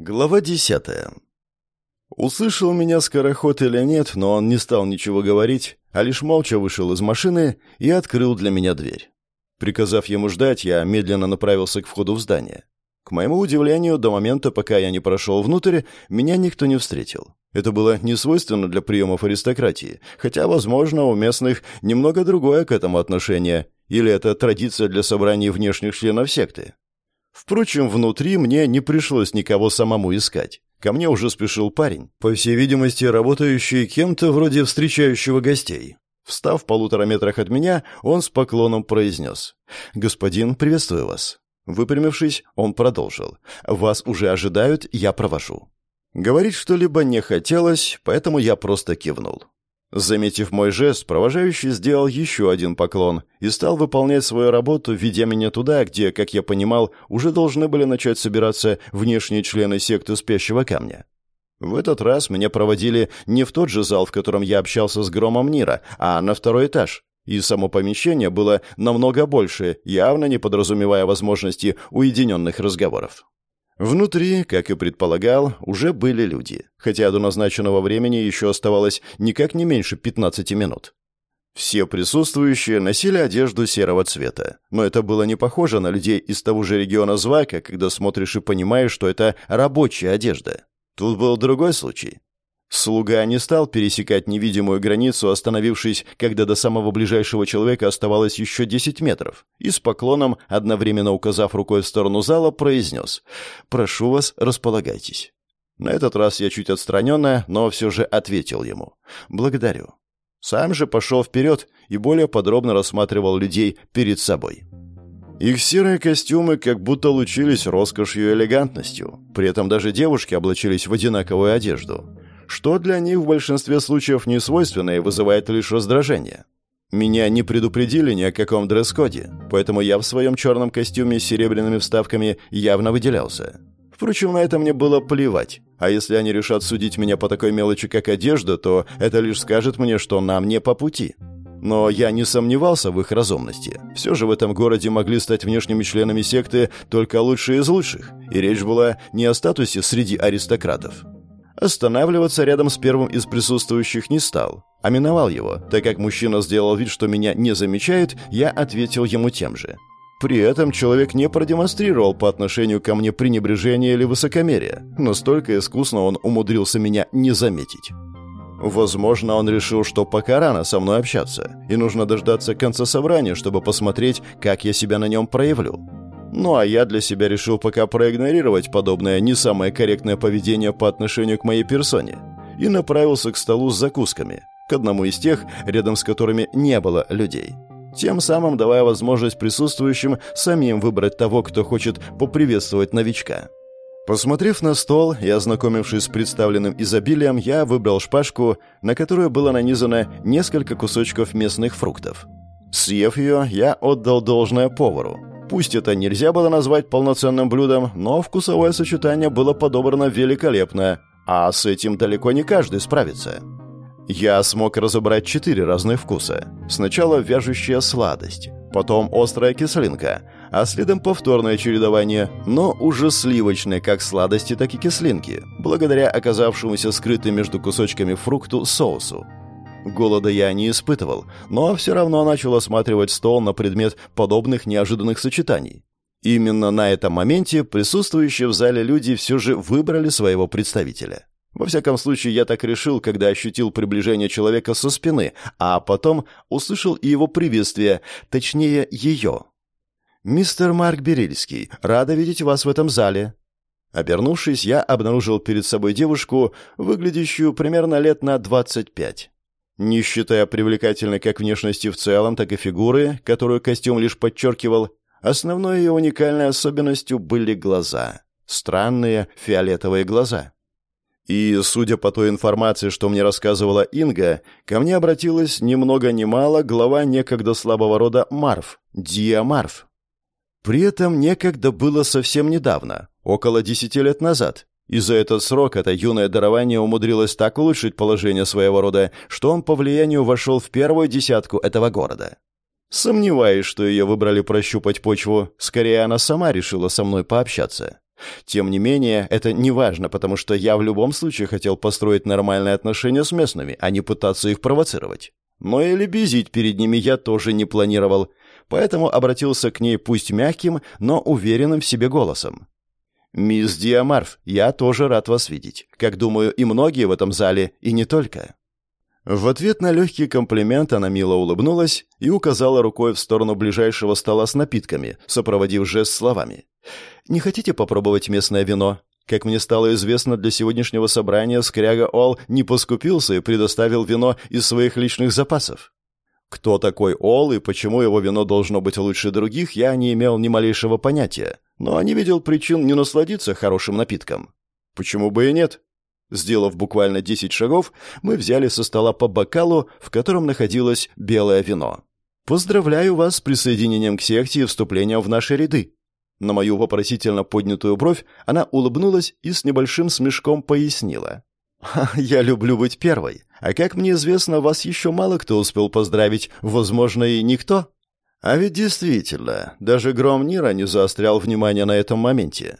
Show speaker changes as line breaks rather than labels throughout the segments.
Глава десятая. Услышал меня скороход или нет, но он не стал ничего говорить, а лишь молча вышел из машины и открыл для меня дверь. Приказав ему ждать, я медленно направился к входу в здание. К моему удивлению, до момента, пока я не прошел внутрь, меня никто не встретил. Это было не свойственно для приемов аристократии, хотя, возможно, у местных немного другое к этому отношение, или это традиция для собраний внешних членов секты. Впрочем, внутри мне не пришлось никого самому искать. Ко мне уже спешил парень, по всей видимости, работающий кем-то вроде встречающего гостей. Встав в полутора метрах от меня, он с поклоном произнес. «Господин, приветствую вас». Выпрямившись, он продолжил. «Вас уже ожидают, я провожу». Говорить что-либо не хотелось, поэтому я просто кивнул. Заметив мой жест, провожающий сделал еще один поклон и стал выполнять свою работу, ведя меня туда, где, как я понимал, уже должны были начать собираться внешние члены секты Спящего Камня. В этот раз меня проводили не в тот же зал, в котором я общался с Громом Нира, а на второй этаж, и само помещение было намного больше, явно не подразумевая возможности уединенных разговоров. Внутри, как и предполагал, уже были люди, хотя до назначенного времени еще оставалось никак не меньше 15 минут. Все присутствующие носили одежду серого цвета, но это было не похоже на людей из того же региона Звака, когда смотришь и понимаешь, что это рабочая одежда. Тут был другой случай. Слуга не стал пересекать невидимую границу, остановившись, когда до самого ближайшего человека оставалось еще 10 метров, и с поклоном, одновременно указав рукой в сторону зала, произнес «Прошу вас, располагайтесь». На этот раз я чуть отстраненно, но все же ответил ему «Благодарю». Сам же пошел вперед и более подробно рассматривал людей перед собой. Их серые костюмы как будто лучились роскошью и элегантностью. При этом даже девушки облачились в одинаковую одежду что для них в большинстве случаев не свойственно и вызывает лишь раздражение. Меня не предупредили ни о каком дресс-коде, поэтому я в своем черном костюме с серебряными вставками явно выделялся. Впрочем, на это мне было плевать. А если они решат судить меня по такой мелочи, как одежда, то это лишь скажет мне, что нам не по пути. Но я не сомневался в их разумности. Все же в этом городе могли стать внешними членами секты только лучшие из лучших, и речь была не о статусе среди аристократов. Останавливаться рядом с первым из присутствующих не стал, а миновал его. Так как мужчина сделал вид, что меня не замечает, я ответил ему тем же. При этом человек не продемонстрировал по отношению ко мне пренебрежение или высокомерие. Настолько искусно он умудрился меня не заметить. Возможно, он решил, что пока рано со мной общаться, и нужно дождаться конца собрания, чтобы посмотреть, как я себя на нем проявлю. Ну а я для себя решил пока проигнорировать подобное не самое корректное поведение по отношению к моей персоне и направился к столу с закусками, к одному из тех, рядом с которыми не было людей. Тем самым давая возможность присутствующим самим выбрать того, кто хочет поприветствовать новичка. Посмотрев на стол и ознакомившись с представленным изобилием, я выбрал шпажку, на которую было нанизано несколько кусочков местных фруктов. Съев ее, я отдал должное повару, Пусть это нельзя было назвать полноценным блюдом, но вкусовое сочетание было подобрано великолепно, а с этим далеко не каждый справится. Я смог разобрать четыре разных вкуса. Сначала вяжущая сладость, потом острая кислинка, а следом повторное чередование, но уже сливочное как сладости, так и кислинки, благодаря оказавшемуся скрытым между кусочками фрукту соусу. Голода я не испытывал, но все равно начал осматривать стол на предмет подобных неожиданных сочетаний. Именно на этом моменте присутствующие в зале люди все же выбрали своего представителя. Во всяком случае, я так решил, когда ощутил приближение человека со спины, а потом услышал и его приветствие, точнее, ее. «Мистер Марк Берильский, рада видеть вас в этом зале». Обернувшись, я обнаружил перед собой девушку, выглядящую примерно лет на двадцать пять. Не считая привлекательной как внешности в целом, так и фигуры, которую костюм лишь подчеркивал, основной ее уникальной особенностью были глаза. Странные фиолетовые глаза. И, судя по той информации, что мне рассказывала Инга, ко мне обратилась ни много ни мало глава некогда слабого рода Марф, Диамарф. При этом некогда было совсем недавно, около десяти лет назад, и за этот срок это юное дарование умудрилось так улучшить положение своего рода, что он по влиянию вошел в первую десятку этого города. Сомневаюсь, что ее выбрали прощупать почву, скорее она сама решила со мной пообщаться. Тем не менее, это не важно, потому что я в любом случае хотел построить нормальные отношения с местными, а не пытаться их провоцировать. Но и лебезить перед ними я тоже не планировал, поэтому обратился к ней пусть мягким, но уверенным в себе голосом. «Мисс Диамарф, я тоже рад вас видеть. Как думаю, и многие в этом зале, и не только». В ответ на легкий комплимент она мило улыбнулась и указала рукой в сторону ближайшего стола с напитками, сопроводив жест словами. «Не хотите попробовать местное вино? Как мне стало известно, для сегодняшнего собрания Скряга Ол не поскупился и предоставил вино из своих личных запасов. Кто такой Ол и почему его вино должно быть лучше других, я не имел ни малейшего понятия, но не видел причин не насладиться хорошим напитком. Почему бы и нет? Сделав буквально 10 шагов, мы взяли со стола по бокалу, в котором находилось белое вино. «Поздравляю вас с присоединением к секте и вступлением в наши ряды». На мою вопросительно поднятую бровь она улыбнулась и с небольшим смешком пояснила. «Я люблю быть первой, а как мне известно, вас еще мало кто успел поздравить, возможно, и никто». А ведь действительно, даже Гром Нира не заострял внимание на этом моменте.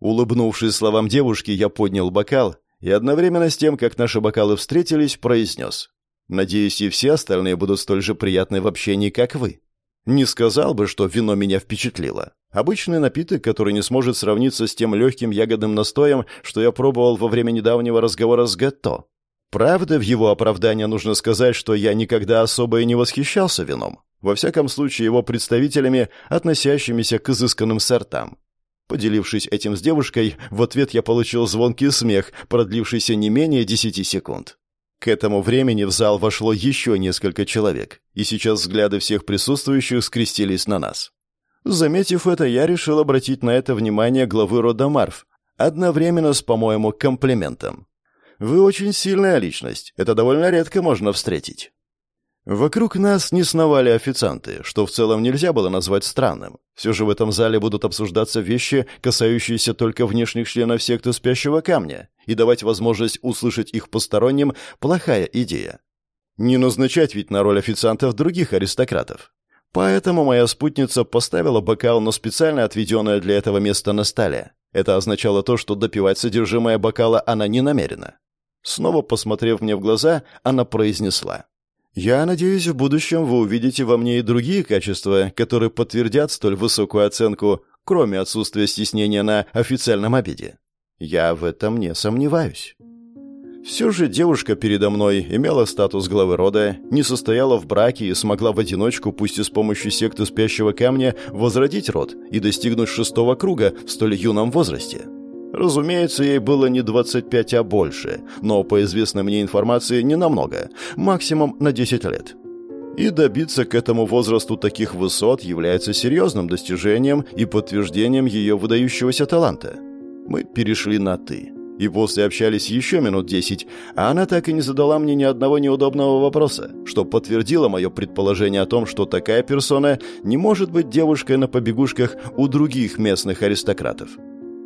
Улыбнувшись словам девушки, я поднял бокал и одновременно с тем, как наши бокалы встретились, произнес. «Надеюсь, и все остальные будут столь же приятны в общении, как вы». Не сказал бы, что вино меня впечатлило. Обычный напиток, который не сможет сравниться с тем легким ягодным настоем, что я пробовал во время недавнего разговора с Гатто. Правда, в его оправдание нужно сказать, что я никогда особо и не восхищался вином. Во всяком случае, его представителями, относящимися к изысканным сортам. Поделившись этим с девушкой, в ответ я получил звонкий смех, продлившийся не менее десяти секунд. К этому времени в зал вошло еще несколько человек, и сейчас взгляды всех присутствующих скрестились на нас. Заметив это, я решил обратить на это внимание главы рода Марф, одновременно с, по-моему, комплиментом. «Вы очень сильная личность, это довольно редко можно встретить». Вокруг нас не сновали официанты, что в целом нельзя было назвать странным. Все же в этом зале будут обсуждаться вещи, касающиеся только внешних членов секты спящего камня, и давать возможность услышать их посторонним – плохая идея. Не назначать ведь на роль официантов других аристократов. Поэтому моя спутница поставила бокал на специально отведенное для этого место на столе. Это означало то, что допивать содержимое бокала она не намерена. Снова посмотрев мне в глаза, она произнесла. Я надеюсь, в будущем вы увидите во мне и другие качества, которые подтвердят столь высокую оценку, кроме отсутствия стеснения на официальном обеде. Я в этом не сомневаюсь. Все же девушка передо мной имела статус главы рода, не состояла в браке и смогла в одиночку, пусть и с помощью секты спящего камня, возродить род и достигнуть шестого круга в столь юном возрасте. Разумеется, ей было не 25, а больше, но по известной мне информации не намного, максимум на 10 лет. И добиться к этому возрасту таких высот является серьезным достижением и подтверждением ее выдающегося таланта. Мы перешли на «ты». И после общались еще минут десять, а она так и не задала мне ни одного неудобного вопроса, что подтвердило мое предположение о том, что такая персона не может быть девушкой на побегушках у других местных аристократов.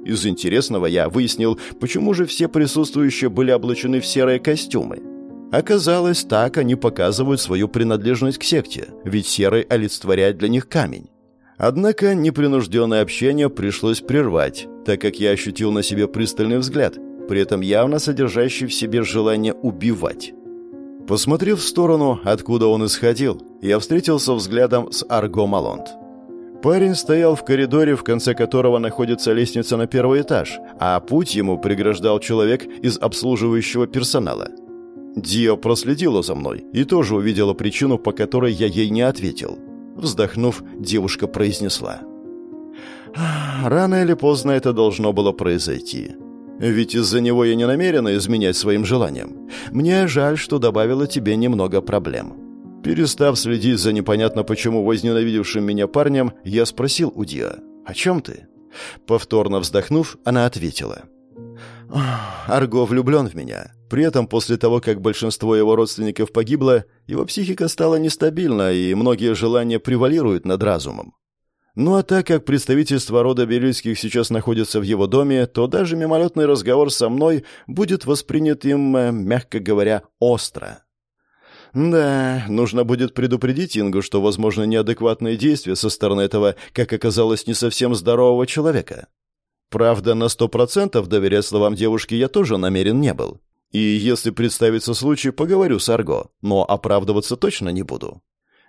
Из интересного я выяснил, почему же все присутствующие были облачены в серые костюмы. Оказалось, так они показывают свою принадлежность к секте, ведь серый олицетворяет для них камень. Однако непринужденное общение пришлось прервать, так как я ощутил на себе пристальный взгляд, при этом явно содержащий в себе желание убивать. Посмотрев в сторону, откуда он исходил, я встретился взглядом с Арго Малонт. Парень стоял в коридоре, в конце которого находится лестница на первый этаж, а путь ему преграждал человек из обслуживающего персонала. Дио проследила за мной и тоже увидела причину, по которой я ей не ответил. Вздохнув, девушка произнесла. «Рано или поздно это должно было произойти. Ведь из-за него я не намерена изменять своим желаниям. Мне жаль, что добавила тебе немного проблем». Перестав следить за непонятно почему возненавидевшим меня парнем, я спросил у Диа, «О чем ты?» Повторно вздохнув, она ответила. «Арго влюблен в меня. При этом после того, как большинство его родственников погибло, его психика стала нестабильна, и многие желания превалируют над разумом. Ну а так как представительство рода Белильских сейчас находится в его доме, то даже мимолетный разговор со мной будет воспринят им, э, мягко говоря, остро. Да, нужно будет предупредить Ингу, что возможно неадекватные действия со стороны этого, как оказалось, не совсем здорового человека. Правда, на сто процентов доверять словам девушки я тоже намерен не был. И если представится случай, поговорю с Арго, но оправдываться точно не буду.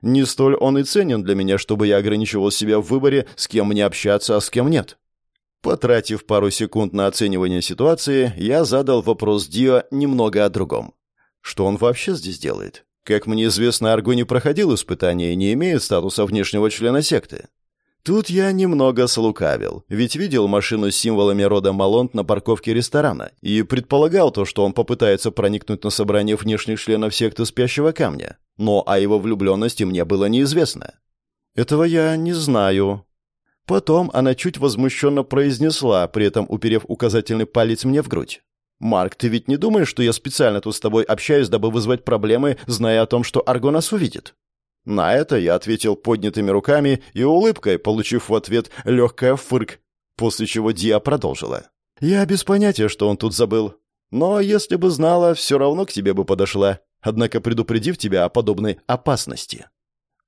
Не столь он и ценен для меня, чтобы я ограничивал себя в выборе, с кем мне общаться, а с кем нет. Потратив пару секунд на оценивание ситуации, я задал вопрос Дио немного о другом. Что он вообще здесь делает? Как мне известно, Арго не проходил испытания и не имеет статуса внешнего члена секты. Тут я немного слукавил, ведь видел машину с символами рода Малонт на парковке ресторана и предполагал то, что он попытается проникнуть на собрание внешних членов секты Спящего Камня. Но о его влюбленности мне было неизвестно. «Этого я не знаю». Потом она чуть возмущенно произнесла, при этом уперев указательный палец мне в грудь. «Марк, ты ведь не думаешь, что я специально тут с тобой общаюсь, дабы вызвать проблемы, зная о том, что Арго нас увидит?» На это я ответил поднятыми руками и улыбкой, получив в ответ легкое фырк, после чего Диа продолжила. «Я без понятия, что он тут забыл. Но если бы знала, все равно к тебе бы подошла, однако предупредив тебя о подобной опасности».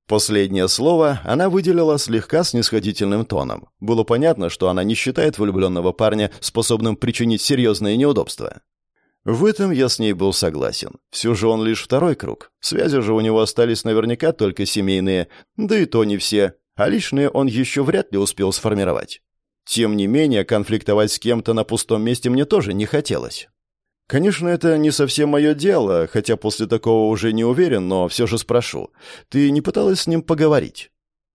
Последнее слово она выделила слегка снисходительным тоном. Было понятно, что она не считает влюбленного парня способным причинить серьезные неудобства. В этом я с ней был согласен. Все же он лишь второй круг. Связи же у него остались наверняка только семейные, да и то не все, а личные он еще вряд ли успел сформировать. Тем не менее, конфликтовать с кем-то на пустом месте мне тоже не хотелось. Конечно, это не совсем мое дело, хотя после такого уже не уверен, но все же спрошу. Ты не пыталась с ним поговорить?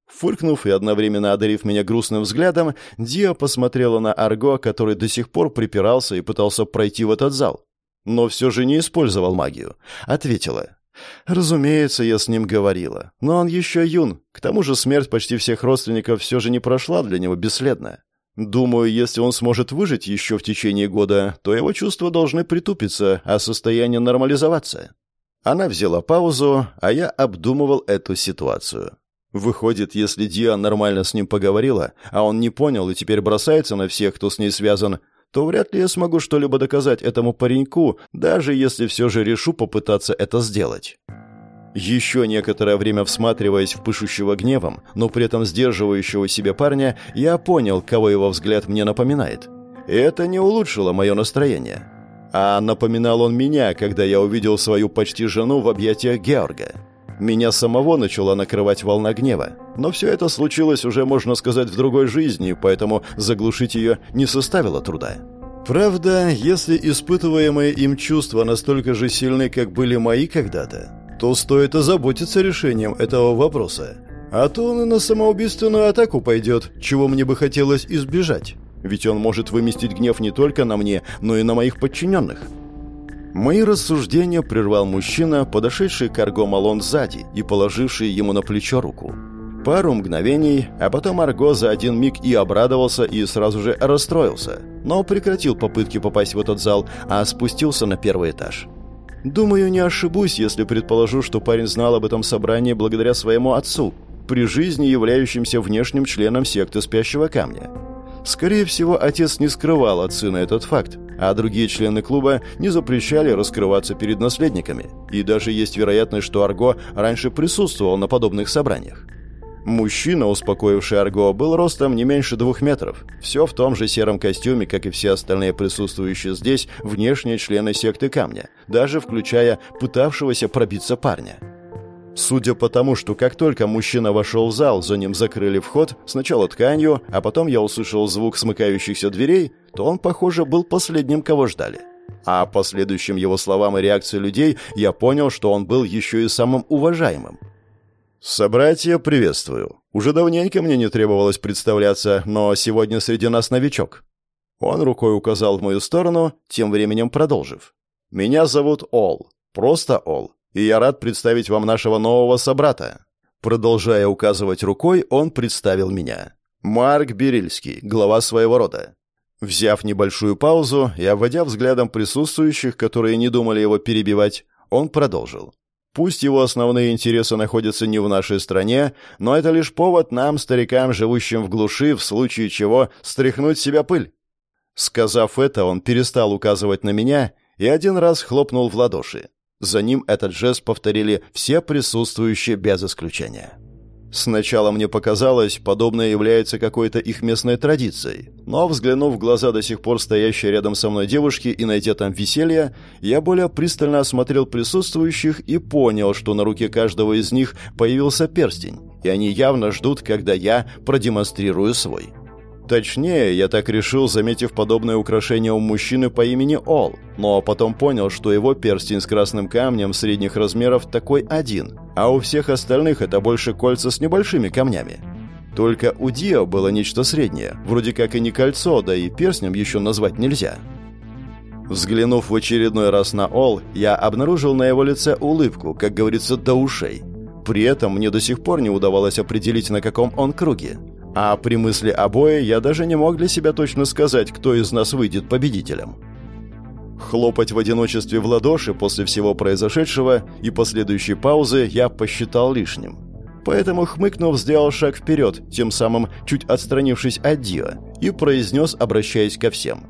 Фыркнув и одновременно одарив меня грустным взглядом, Диа посмотрела на Арго, который до сих пор припирался и пытался пройти в этот зал но все же не использовал магию. Ответила. «Разумеется, я с ним говорила. Но он еще юн. К тому же смерть почти всех родственников все же не прошла для него бесследно. Думаю, если он сможет выжить еще в течение года, то его чувства должны притупиться, а состояние нормализоваться». Она взяла паузу, а я обдумывал эту ситуацию. Выходит, если Диа нормально с ним поговорила, а он не понял и теперь бросается на всех, кто с ней связан, то вряд ли я смогу что-либо доказать этому пареньку, даже если все же решу попытаться это сделать. Еще некоторое время всматриваясь в пышущего гневом, но при этом сдерживающего себя парня, я понял, кого его взгляд мне напоминает. И это не улучшило мое настроение. А напоминал он меня, когда я увидел свою почти жену в объятиях Георга. Меня самого начала накрывать волна гнева. Но все это случилось уже, можно сказать, в другой жизни, поэтому заглушить ее не составило труда. Правда, если испытываемые им чувства настолько же сильны, как были мои когда-то, то стоит озаботиться решением этого вопроса. А то он и на самоубийственную атаку пойдет, чего мне бы хотелось избежать. Ведь он может выместить гнев не только на мне, но и на моих подчиненных. Мои рассуждения прервал мужчина, подошедший к Арго Малон сзади и положивший ему на плечо руку. Пару мгновений, а потом Арго за один миг и обрадовался, и сразу же расстроился, но прекратил попытки попасть в этот зал, а спустился на первый этаж. Думаю, не ошибусь, если предположу, что парень знал об этом собрании благодаря своему отцу, при жизни являющимся внешним членом секты Спящего Камня. Скорее всего, отец не скрывал от сына этот факт, а другие члены клуба не запрещали раскрываться перед наследниками. И даже есть вероятность, что Арго раньше присутствовал на подобных собраниях. Мужчина, успокоивший Арго, был ростом не меньше двух метров. Все в том же сером костюме, как и все остальные присутствующие здесь внешние члены секты Камня, даже включая пытавшегося пробиться парня. Судя по тому, что как только мужчина вошел в зал, за ним закрыли вход, сначала тканью, а потом я услышал звук смыкающихся дверей, то он, похоже, был последним, кого ждали. А по следующим его словам и реакции людей я понял, что он был еще и самым уважаемым. «Собратья, приветствую. Уже давненько мне не требовалось представляться, но сегодня среди нас новичок». Он рукой указал в мою сторону, тем временем продолжив. «Меня зовут Ол. Просто Ол и я рад представить вам нашего нового собрата». Продолжая указывать рукой, он представил меня. Марк Берильский, глава своего рода. Взяв небольшую паузу и обводя взглядом присутствующих, которые не думали его перебивать, он продолжил. Пусть его основные интересы находятся не в нашей стране, но это лишь повод нам, старикам, живущим в глуши, в случае чего стряхнуть себя пыль. Сказав это, он перестал указывать на меня и один раз хлопнул в ладоши. За ним этот жест повторили все присутствующие без исключения. Сначала мне показалось, подобное является какой-то их местной традицией, но, взглянув в глаза до сих пор стоящей рядом со мной девушки и найдя там веселье, я более пристально осмотрел присутствующих и понял, что на руке каждого из них появился перстень, и они явно ждут, когда я продемонстрирую свой. Точнее, я так решил, заметив подобное украшение у мужчины по имени Ол, но потом понял, что его перстень с красным камнем средних размеров такой один, а у всех остальных это больше кольца с небольшими камнями. Только у Дио было нечто среднее, вроде как и не кольцо, да и перстнем еще назвать нельзя. Взглянув в очередной раз на Ол, я обнаружил на его лице улыбку, как говорится, до ушей. При этом мне до сих пор не удавалось определить, на каком он круге. А при мысли о бое я даже не мог для себя точно сказать, кто из нас выйдет победителем. Хлопать в одиночестве в ладоши после всего произошедшего и последующей паузы я посчитал лишним. Поэтому, хмыкнув, сделал шаг вперед, тем самым чуть отстранившись от Дио, и произнес, обращаясь ко всем.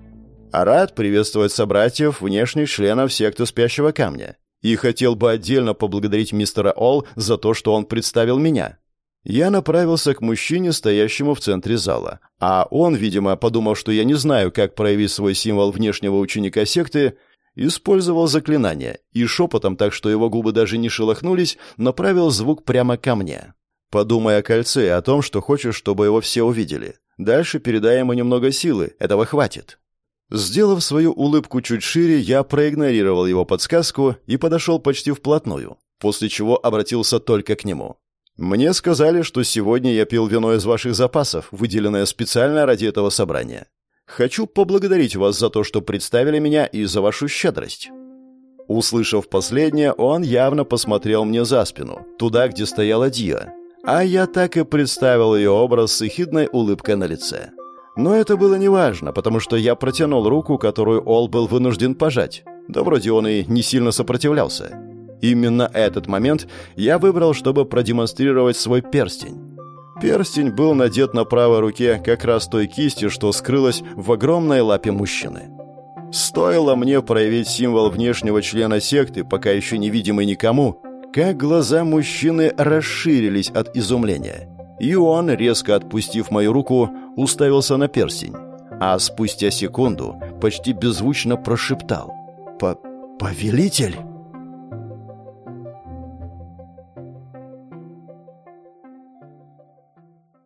«Рад приветствовать собратьев, внешних членов секты Спящего Камня. И хотел бы отдельно поблагодарить мистера Олл за то, что он представил меня. Я направился к мужчине, стоящему в центре зала. А он, видимо, подумав, что я не знаю, как проявить свой символ внешнего ученика секты, использовал заклинание и шепотом, так что его губы даже не шелохнулись, направил звук прямо ко мне. Подумай о кольце и о том, что хочешь, чтобы его все увидели. Дальше передай ему немного силы, этого хватит. Сделав свою улыбку чуть шире, я проигнорировал его подсказку и подошел почти вплотную, после чего обратился только к нему. Мне сказали, что сегодня я пил вино из ваших запасов, выделенное специально ради этого собрания. Хочу поблагодарить вас за то, что представили меня и за вашу щедрость». Услышав последнее, он явно посмотрел мне за спину, туда, где стояла Диа. А я так и представил ее образ с эхидной улыбкой на лице. Но это было неважно, потому что я протянул руку, которую Ол был вынужден пожать. Да вроде он и не сильно сопротивлялся. Именно этот момент я выбрал, чтобы продемонстрировать свой перстень. Перстень был надет на правой руке как раз той кисти, что скрылась в огромной лапе мужчины. Стоило мне проявить символ внешнего члена секты, пока еще невидимый никому, как глаза мужчины расширились от изумления. И он, резко отпустив мою руку, уставился на перстень. А спустя секунду почти беззвучно прошептал «Повелитель?»